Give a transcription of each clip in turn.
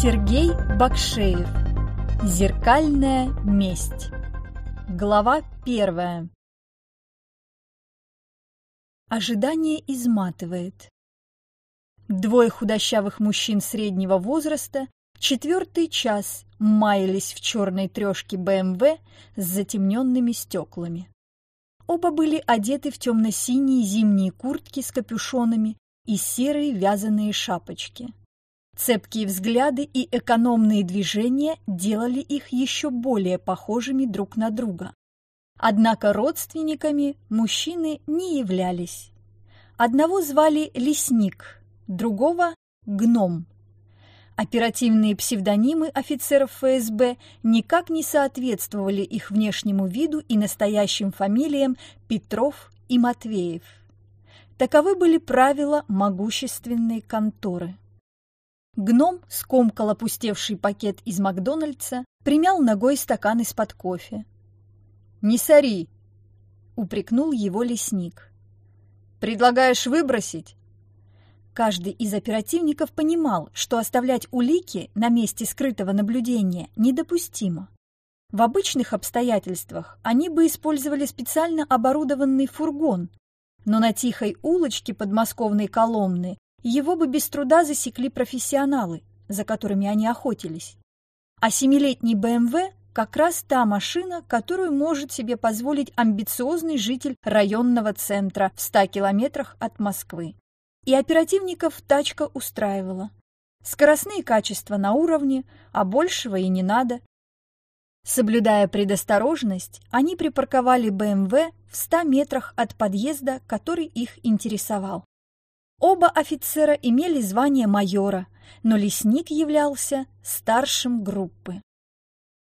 Сергей Бакшеев. Зеркальная месть. Глава первая. Ожидание изматывает. Двое худощавых мужчин среднего возраста четвертый час маялись в черной трешке БМВ с затемненными стеклами. Оба были одеты в темно-синие зимние куртки с капюшонами и серые вязаные шапочки. Цепкие взгляды и экономные движения делали их еще более похожими друг на друга. Однако родственниками мужчины не являлись. Одного звали Лесник, другого – Гном. Оперативные псевдонимы офицеров ФСБ никак не соответствовали их внешнему виду и настоящим фамилиям Петров и Матвеев. Таковы были правила могущественной конторы. Гном скомкал опустевший пакет из Макдональдса, примял ногой стакан из-под кофе. «Не сори!» — упрекнул его лесник. «Предлагаешь выбросить?» Каждый из оперативников понимал, что оставлять улики на месте скрытого наблюдения недопустимо. В обычных обстоятельствах они бы использовали специально оборудованный фургон, но на тихой улочке подмосковной Коломны его бы без труда засекли профессионалы, за которыми они охотились. А семилетний БМВ как раз та машина, которую может себе позволить амбициозный житель районного центра в 100 километрах от Москвы. И оперативников тачка устраивала. Скоростные качества на уровне, а большего и не надо. Соблюдая предосторожность, они припарковали БМВ в 100 метрах от подъезда, который их интересовал. Оба офицера имели звание майора, но лесник являлся старшим группы.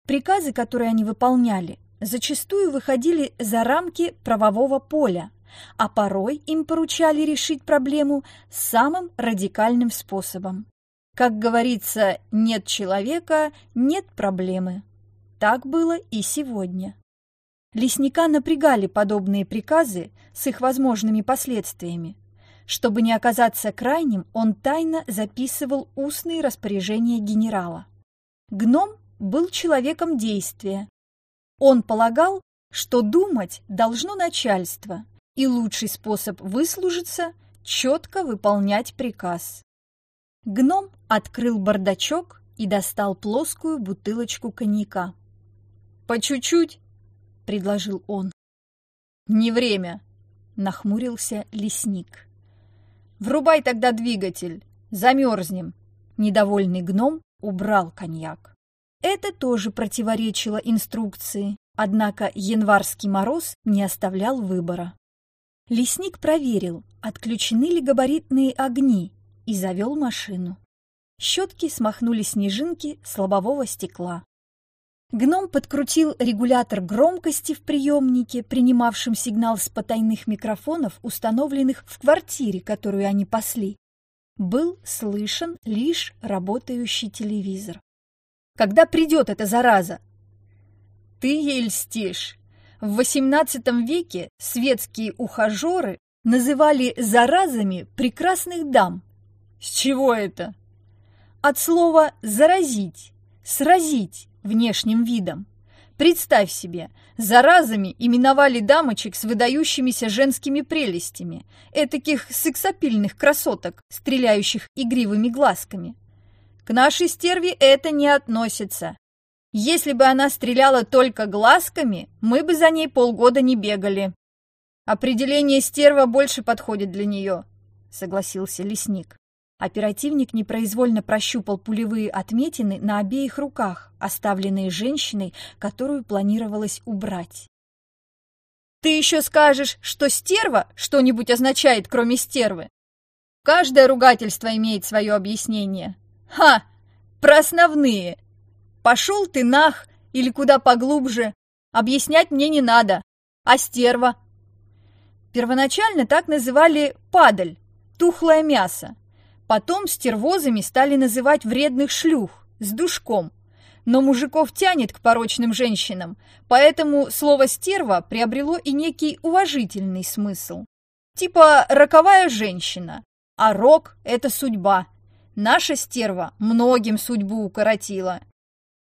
Приказы, которые они выполняли, зачастую выходили за рамки правового поля, а порой им поручали решить проблему самым радикальным способом. Как говорится, нет человека – нет проблемы. Так было и сегодня. Лесника напрягали подобные приказы с их возможными последствиями. Чтобы не оказаться крайним, он тайно записывал устные распоряжения генерала. Гном был человеком действия. Он полагал, что думать должно начальство, и лучший способ выслужиться – четко выполнять приказ. Гном открыл бардачок и достал плоскую бутылочку коньяка. «По чуть-чуть», — предложил он. «Не время», — нахмурился лесник. «Врубай тогда двигатель, замерзнем!» Недовольный гном убрал коньяк. Это тоже противоречило инструкции, однако январский мороз не оставлял выбора. Лесник проверил, отключены ли габаритные огни, и завел машину. Щетки смахнули снежинки с лобового стекла. Гном подкрутил регулятор громкости в приемнике, принимавшем сигнал с потайных микрофонов, установленных в квартире, которую они пасли. Был слышен лишь работающий телевизор. «Когда придет эта зараза?» «Ты ей льстишь!» В XVIII веке светские ухажеры называли заразами прекрасных дам. С чего это? От слова «заразить», «сразить», внешним видом. Представь себе, заразами именовали дамочек с выдающимися женскими прелестями, этаких сексапильных красоток, стреляющих игривыми глазками. К нашей стерве это не относится. Если бы она стреляла только глазками, мы бы за ней полгода не бегали. Определение стерва больше подходит для нее, согласился лесник. Оперативник непроизвольно прощупал пулевые отметины на обеих руках, оставленные женщиной, которую планировалось убрать. «Ты еще скажешь, что стерва что-нибудь означает, кроме стервы?» Каждое ругательство имеет свое объяснение. Ха! Про основные. Пошел ты нах или куда поглубже. Объяснять мне не надо. А стерва? Первоначально так называли падаль, тухлое мясо. Потом стервозами стали называть вредных шлюх с душком. Но мужиков тянет к порочным женщинам, поэтому слово «стерва» приобрело и некий уважительный смысл. Типа «роковая женщина», а «рок» — это судьба. Наша стерва многим судьбу укоротила.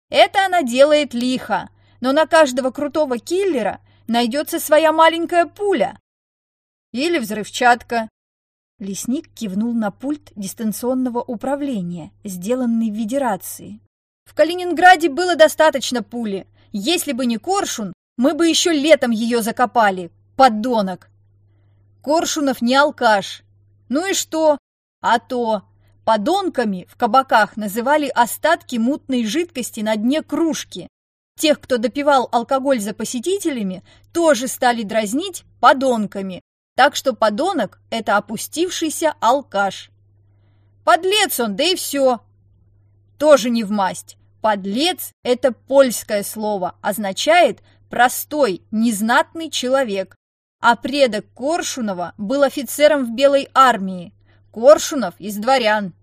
Это она делает лихо, но на каждого крутого киллера найдется своя маленькая пуля. Или взрывчатка. Лесник кивнул на пульт дистанционного управления, сделанный в виде. В Калининграде было достаточно пули. Если бы не Коршун, мы бы еще летом ее закопали. Подонок! Коршунов не алкаш. Ну и что? А то подонками в кабаках называли остатки мутной жидкости на дне кружки. Тех, кто допивал алкоголь за посетителями, тоже стали дразнить подонками. Так что подонок – это опустившийся алкаш. Подлец он, да и все. Тоже не в масть. Подлец – это польское слово, означает простой, незнатный человек. А предок Коршунова был офицером в Белой армии. Коршунов из дворян.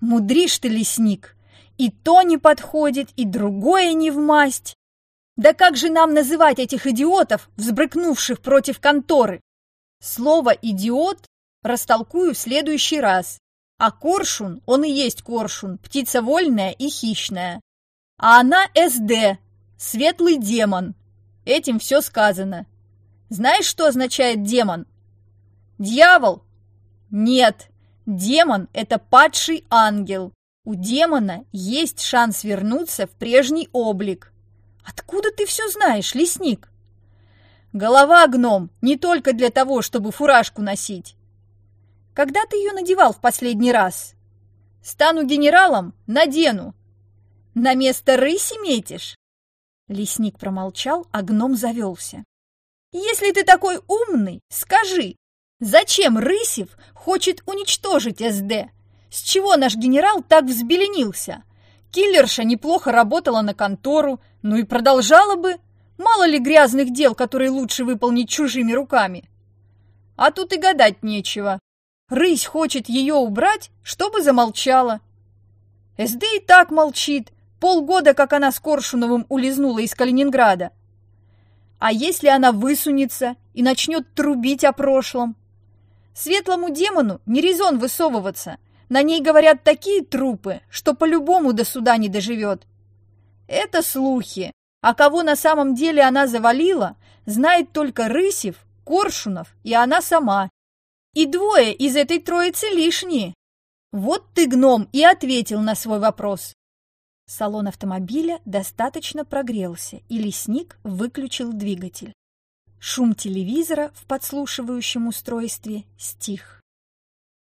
Мудришь ты, лесник, и то не подходит, и другое не в масть. Да как же нам называть этих идиотов, взбрыкнувших против конторы? Слово «идиот» растолкую в следующий раз. А коршун, он и есть коршун, птица вольная и хищная. А она СД, светлый демон. Этим все сказано. Знаешь, что означает демон? Дьявол? Нет, демон – это падший ангел. У демона есть шанс вернуться в прежний облик. Откуда ты все знаешь, лесник? Голова гном не только для того, чтобы фуражку носить. Когда ты ее надевал в последний раз? Стану генералом, надену. На место рыси метишь? Лесник промолчал, а гном завелся. Если ты такой умный, скажи, зачем Рысев хочет уничтожить СД? С чего наш генерал так взбеленился? Киллерша неплохо работала на контору, ну и продолжала бы. Мало ли грязных дел, которые лучше выполнить чужими руками. А тут и гадать нечего. Рысь хочет ее убрать, чтобы замолчала. СД и так молчит. Полгода, как она с Коршуновым улизнула из Калининграда. А если она высунется и начнет трубить о прошлом? Светлому демону не резон высовываться. На ней говорят такие трупы, что по-любому до суда не доживет. Это слухи. А кого на самом деле она завалила, знает только Рысев, Коршунов и она сама. И двое из этой троицы лишние. Вот ты, гном, и ответил на свой вопрос. Салон автомобиля достаточно прогрелся, и лесник выключил двигатель. Шум телевизора в подслушивающем устройстве стих.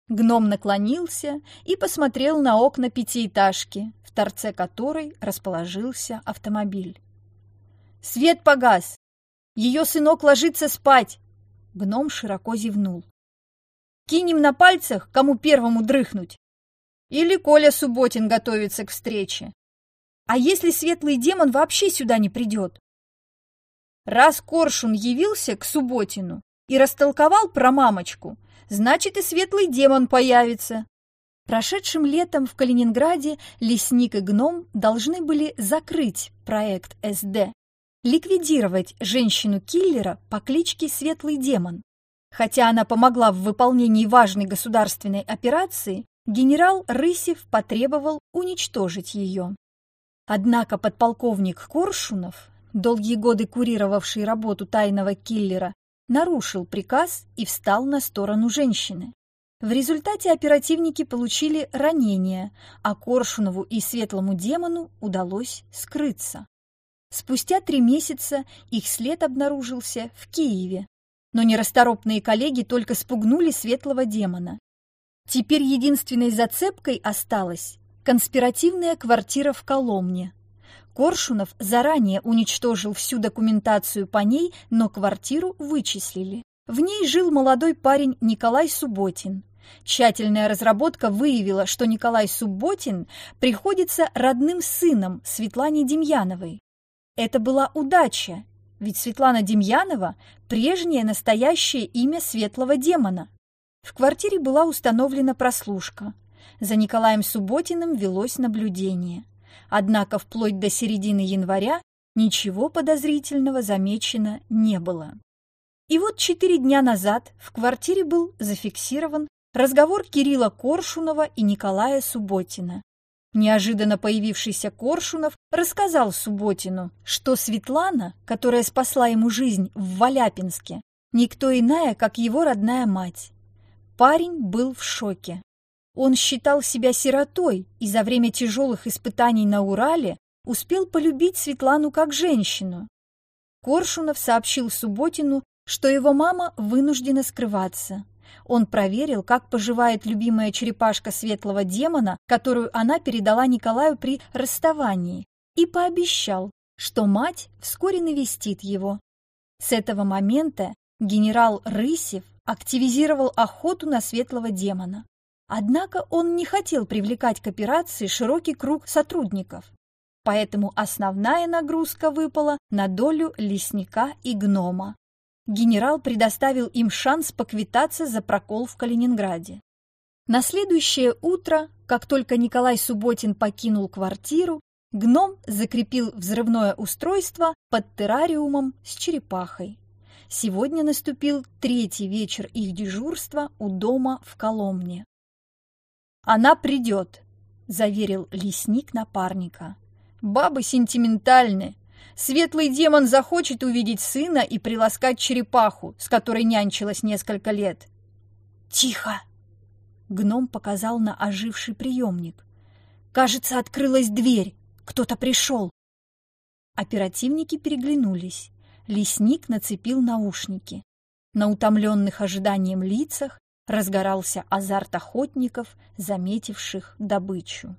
Гном наклонился и посмотрел на окна пятиэтажки, в торце которой расположился автомобиль. «Свет погас! Ее сынок ложится спать!» Гном широко зевнул. «Кинем на пальцах, кому первому дрыхнуть!» «Или Коля Субботин готовится к встрече!» А если светлый демон вообще сюда не придет? Раз Коршун явился к Субботину и растолковал про мамочку, значит и светлый демон появится. Прошедшим летом в Калининграде лесник и гном должны были закрыть проект СД, ликвидировать женщину-киллера по кличке Светлый Демон. Хотя она помогла в выполнении важной государственной операции, генерал Рысев потребовал уничтожить ее. Однако подполковник Коршунов, долгие годы курировавший работу тайного киллера, нарушил приказ и встал на сторону женщины. В результате оперативники получили ранения, а Коршунову и Светлому демону удалось скрыться. Спустя три месяца их след обнаружился в Киеве, но нерасторопные коллеги только спугнули Светлого демона. Теперь единственной зацепкой осталась Конспиративная квартира в Коломне. Коршунов заранее уничтожил всю документацию по ней, но квартиру вычислили. В ней жил молодой парень Николай Субботин. Тщательная разработка выявила, что Николай Субботин приходится родным сыном Светлане Демьяновой. Это была удача, ведь Светлана Демьянова – прежнее настоящее имя светлого демона. В квартире была установлена прослушка. За Николаем Субботиным велось наблюдение. Однако вплоть до середины января ничего подозрительного замечено не было. И вот четыре дня назад в квартире был зафиксирован разговор Кирилла Коршунова и Николая Субботина. Неожиданно появившийся Коршунов рассказал Субботину, что Светлана, которая спасла ему жизнь в Валяпинске, никто иная, как его родная мать. Парень был в шоке. Он считал себя сиротой и за время тяжелых испытаний на Урале успел полюбить Светлану как женщину. Коршунов сообщил Субботину, что его мама вынуждена скрываться. Он проверил, как поживает любимая черепашка светлого демона, которую она передала Николаю при расставании, и пообещал, что мать вскоре навестит его. С этого момента генерал Рысев активизировал охоту на светлого демона. Однако он не хотел привлекать к операции широкий круг сотрудников. Поэтому основная нагрузка выпала на долю лесника и гнома. Генерал предоставил им шанс поквитаться за прокол в Калининграде. На следующее утро, как только Николай Субботин покинул квартиру, гном закрепил взрывное устройство под террариумом с черепахой. Сегодня наступил третий вечер их дежурства у дома в Коломне. «Она придет», — заверил лесник напарника. «Бабы сентиментальны. Светлый демон захочет увидеть сына и приласкать черепаху, с которой нянчилась несколько лет». «Тихо!» — гном показал на оживший приемник. «Кажется, открылась дверь. Кто-то пришел». Оперативники переглянулись. Лесник нацепил наушники. На утомленных ожиданием лицах разгорался азарт охотников, заметивших добычу.